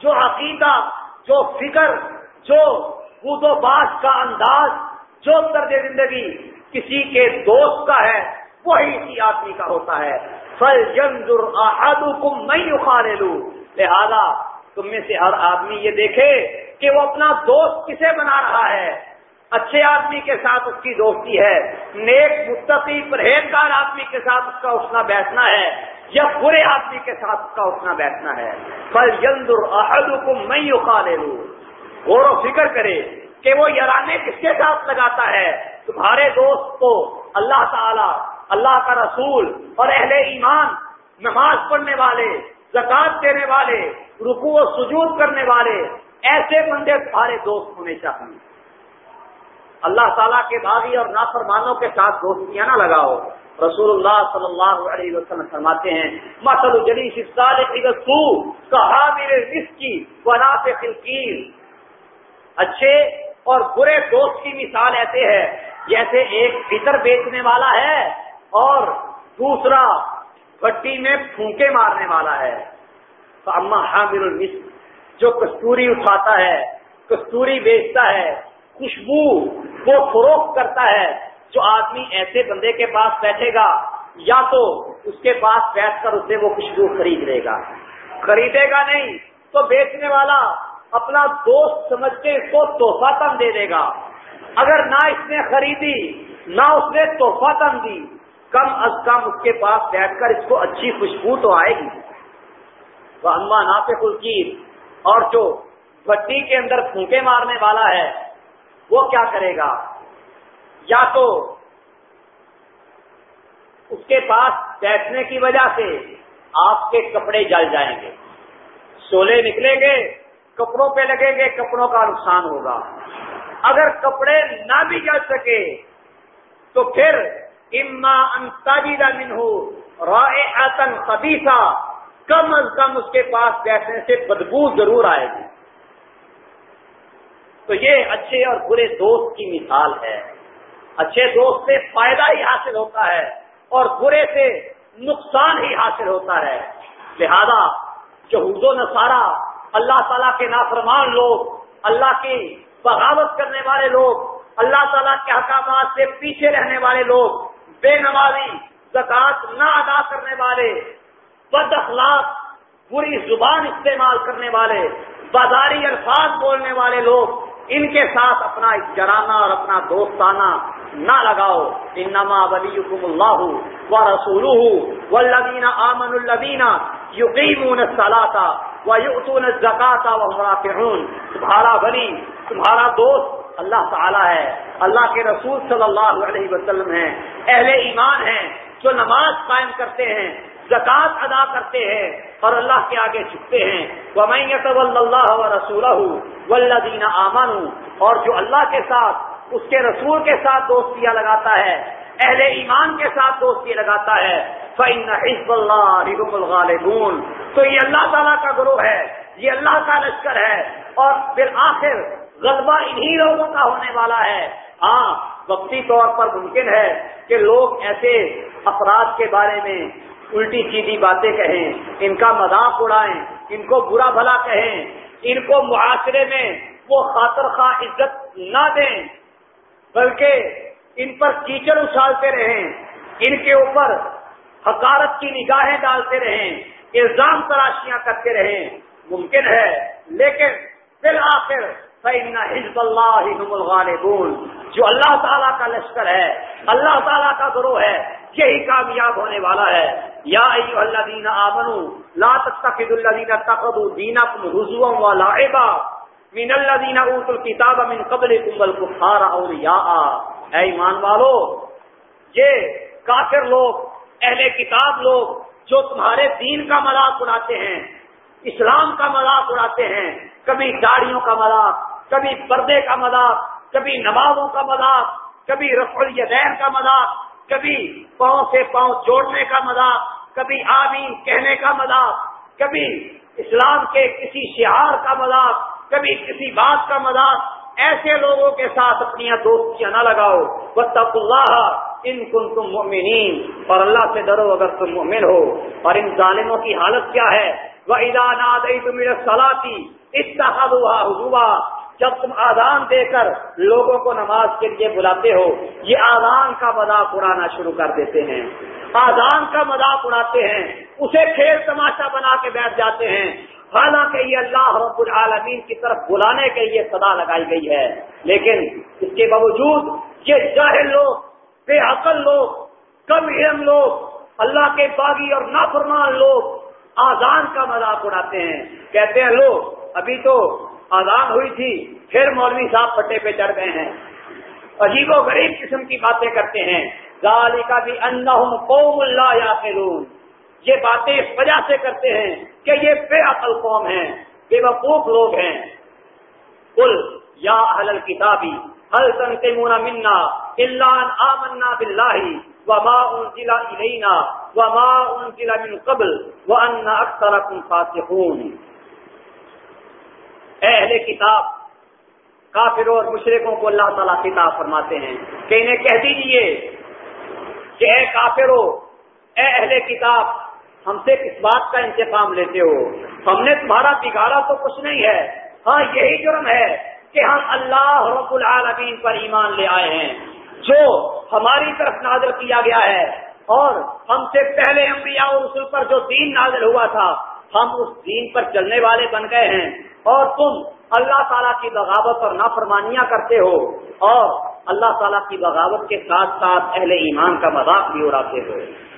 جو عقیدہ، جو فکر جو بود و باش کا انداز، جو طرز زندگی کسی کے دوست کا ہے، وہی اسی آدمی کا ہوتا ہے۔ فل جنظر کم میں اخاڑ لوں لہذا تم میں سے ہر آدمی یہ دیکھے کہ وہ اپنا دوست کسے بنا رہا ہے۔ اچھے آدمی کے ساتھ اس کی دوستی ہے۔ نیک مستقی پرہیزگار آدمی کے ساتھ اس کا اٹھنا بیٹھنا ہے۔ یا برے آدمی کے ساتھ اس کا اٹھنا بیٹھنا ہے۔ فل جنظر کم میں اخاڑ لوں غور و فکر کرے کہ وہ یارانے کس کے ساتھ لگاتا ہے؟ تمہارے دوست کو اللہ تعالی، اللہ کا رسول اور اہل ایمان، نماز پڑھنے والے زکات دینے والے رکو و سجود کرنے والے، ایسے بندے تمہارے دوست ہونے چاہیے۔ اللہ تعالیٰ کے باغی اور نافرمانوں کے ساتھ دوستیاں نہ لگاؤ۔ رسول اللہ صلی اللہ علیہ وسلم فرماتے ہیں مسل جلی کہا میرے رس کی بنا پہ اچھے اور برے دوست کی مثال ایسے ہے، جیسے ایک فطر بیچنے والا ہے اور دوسرا بٹی میں پھونکے مارنے والا ہے۔ تو اما حامر المسک جو کستوری اٹھاتا ہے، کستوری بیچتا ہے، خوشبو وہ فروخت کرتا ہے۔ جو آدمی ایسے بندے کے پاس بیٹھے گا، یا تو اس کے پاس بیٹھ کر اسے وہ خوشبو خرید لے گا۔ خریدے گا نہیں، تو بیچنے والا اپنا دوست سمجھ کے اس کو توحفہ تم دے دے گا۔ اگر نہ اس نے خریدی، نہ اس نے تحفہ تن دی، کم از کم اس کے پاس بیٹھ کر اس کو اچھی خوشبو تو آئے گی۔ وہ اما ناپ خلقیر اور جو بٹی کے اندر پھونکے مارنے والا ہے، وہ کیا کرے گا؟ یا تو اس کے پاس بیٹھنے کی وجہ سے آپ کے کپڑے جل جائیں گے، سولے نکلیں گے کپڑوں پہ لگیں گے، کپڑوں کا نقصان ہوگا۔ اگر کپڑے نہ بھی جل سکے، تو پھر اما انتاجیدہ من ہو رائے آتن خبیصہ کم از کم اس کے پاس بیٹھنے سے بدبو ضرور آئے گی۔ تو یہ اچھے اور برے دوست کی مثال ہے۔ اچھے دوست سے فائدہ ہی حاصل ہوتا ہے اور برے سے نقصان ہی حاصل ہوتا ہے۔ لہذا یہود و نصارہ اللہ تعالیٰ کے نافرمان لوگ، اللہ کی بغاوت کرنے والے لوگ، اللہ تعالیٰ کے احکامات سے پیچھے رہنے والے لوگ، بے نمازی زکات نہ ادا کرنے والے، بد اخلاق پوری زبان استعمال کرنے والے، بازاری الفاظ بولنے والے لوگ، ان کے ساتھ اپنا جرانا اور اپنا دوستانہ نہ لگاؤ۔ انما ولیکم اللہ و رسول والذین آمن الذین یقیمون الصلاۃ و یؤتون الزکاۃ وهم راکعون تمہارا ولی تمہارا دوست، اللہ تعالی ہے، اللہ کے رسول صلی اللہ علیہ وسلم ہیں، اہل ایمان ہیں، جو نماز قائم کرتے ہیں زکات ادا کرتے ہیں اور اللہ کے آگے جھکتے ہیں۔ وہ میں اللہ و رسول ولدین آمن اور جو اللہ کے ساتھ، اس کے رسول کے ساتھ دوستیاں لگاتا ہے اہل ایمان کے ساتھ دوستی لگاتا ہے۔ فعن حزب اللہ الغالبون۔ تو یہ اللہ تعالیٰ کا گروہ ہے، یہ اللہ کا لشکر ہے۔ اور پھر آخر غلبہ انہی لوگوں کا ہونے والا ہے۔ ہاں وقتی طور پر ممکن ہے کہ لوگ ایسے افراد کے بارے میں الٹی سیدھی باتیں کہیں، ان کا مذاق اڑائیں، ان کو برا بھلا کہیں، ان کو معاشرے میں وہ خاطر خواہ عزت نہ دیں، بلکہ ان پر کیچڑ اچھالتے رہیں، ان کے اوپر حکارت کی نگاہیں ڈالتے رہیں، الزام تراشیاں کرتے رہیں، ممکن ہے، لیکن بالآخر حزب اللہ الغالبون۔ جو اللہ تعالیٰ کا لشکر ہے، اللہ تعالیٰ کا گروہ ہے، یہی کامیاب ہونے والا ہے۔ یا الذین آمنوا، لا تتخذوا الذین اتخذوا دینکم حضوا ولعبا من الذین اوتوا الكتاب من قبلکم والکفار اولیاء۔ اے ایمان والو، یہ کافر لوگ، اہل کتاب لوگ جو تمہارے دین کا مذاق اڑاتے ہیں، اسلام کا مذاق اڑاتے ہیں، کبھی داڑیوں کا مذاق، کبھی پردے کا مذاق، کبھی نمازوں کا مذاق، کبھی رفع الیدین کا مذاق، کبھی پاؤں سے پاؤں جوڑنے کا مذاق، کبھی آمین کہنے کا مذاق، کبھی اسلام کے کسی شہار کا مذاق، کبھی کسی بات کا مذاق ایسے لوگوں کے ساتھ اپنی دوستیاں نہ لگاؤ۔ بتک اللہ ان کن تم مومنین اور اللہ سے ڈرو اگر تم مومن ہو۔ اور ان ظالموں کی حالت کیا ہے؟ وہ ادا ناد تم سلاتی اتنا جب تم آزان دے کر لوگوں کو نماز کے لیے بلاتے ہو، یہ آزان کا مذاق اڑانا شروع کر دیتے ہیں۔ آزان کا مذاق اڑاتے ہیں، اسے کھیل تماشا بنا کے بیٹھ جاتے ہیں۔ حالانکہ یہ اللہ رب العالمین کی طرف بلانے کے لیے صدا لگائی گئی ہے، لیکن اس کے باوجود یہ جاہل لوگ، بے عقل لوگ، کم علم لوگ، اللہ کے باغی اور نافرمان لوگ آزان کا مذاق اڑاتے ہیں۔ کہتے ہیں، لوگ، ابھی تو آزاد ہوئی تھی، پھر مولوی صاحب پٹے پہ چڑھ گئے ہیں۔ عجیب و غریب قسم کی باتیں کرتے ہیں۔ ظالی کا بھی قوم اللہ یا یہ باتیں اس وجہ سے کرتے ہیں کہ یہ بے عقل قوم ہیں، بے وقوف لوگ ہیں۔ کل یا اہل کتابی حل تن کے مونا منا اللہ آمنا بلاہی و ماں ان ضلع علینا و ماں ان ضلع من قبل و ان اکثر فاتحون اہل کتاب، کافروں اور مشرقوں کو اللہ تعالیٰ کتاب فرماتے ہیں کہ انہیں کہہ دیجیے کہ اے کافرو اے اہل کتاب ہم سے کس بات کا انتقام لیتے ہو۔ ہم نے تمہارا بگاڑا تو کچھ نہیں ہے۔ ہاں یہی جرم ہے کہ ہم اللہ رب العالمین پر ایمان لے آئے ہیں۔ جو ہماری طرف نازل کیا گیا ہے۔ اور ہم سے پہلے انبیاء اور رسول پر جو دین نازل ہوا تھا، ہم اس دین پر چلنے والے بن گئے ہیں۔ اور تم اللہ تعالیٰ کی بغاوت اور نافرمانیاں کرتے ہو۔ اور اللہ تعالیٰ کی بغاوت کے ساتھ ساتھ اہل ایمان کا مذاق بھی اڑاتے ہوئے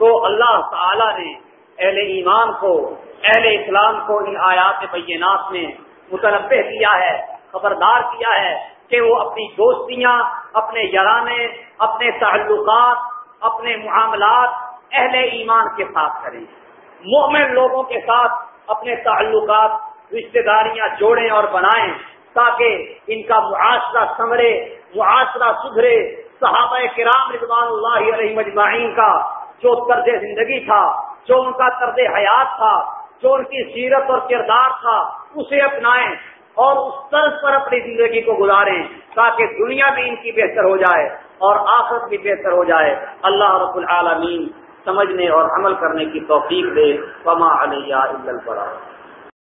تو اللہ تعالی نے اہل ایمان کو، اہل اسلام کو ان آیات بینات میں متنوع کیا ہے، خبردار کیا ہے کہ وہ اپنی دوستیاں، اپنے یارانے، اپنے تعلقات، اپنے معاملات اہل ایمان کے ساتھ کریں۔ مومن لوگوں کے ساتھ اپنے تعلقات رشتے داریاں جوڑیں اور بنائیں تاکہ ان کا معاشرہ سمرے معاشرہ سدھرے۔ صحابہ کرام رضوان اللہ علیہ مجمعین کا جو طرز زندگی تھا، جو ان کا طرز حیات تھا، جو ان کی سیرت اور کردار تھا، اسے اپنائیں اور اس طرز پر اپنی زندگی کو گزاریں تاکہ دنیا بھی ان کی بہتر ہو جائے اور آفت بھی بہتر ہو جائے۔ اللہ رب العالمین سمجھنے اور عمل کرنے کی توفیق دے۔ فما علیہ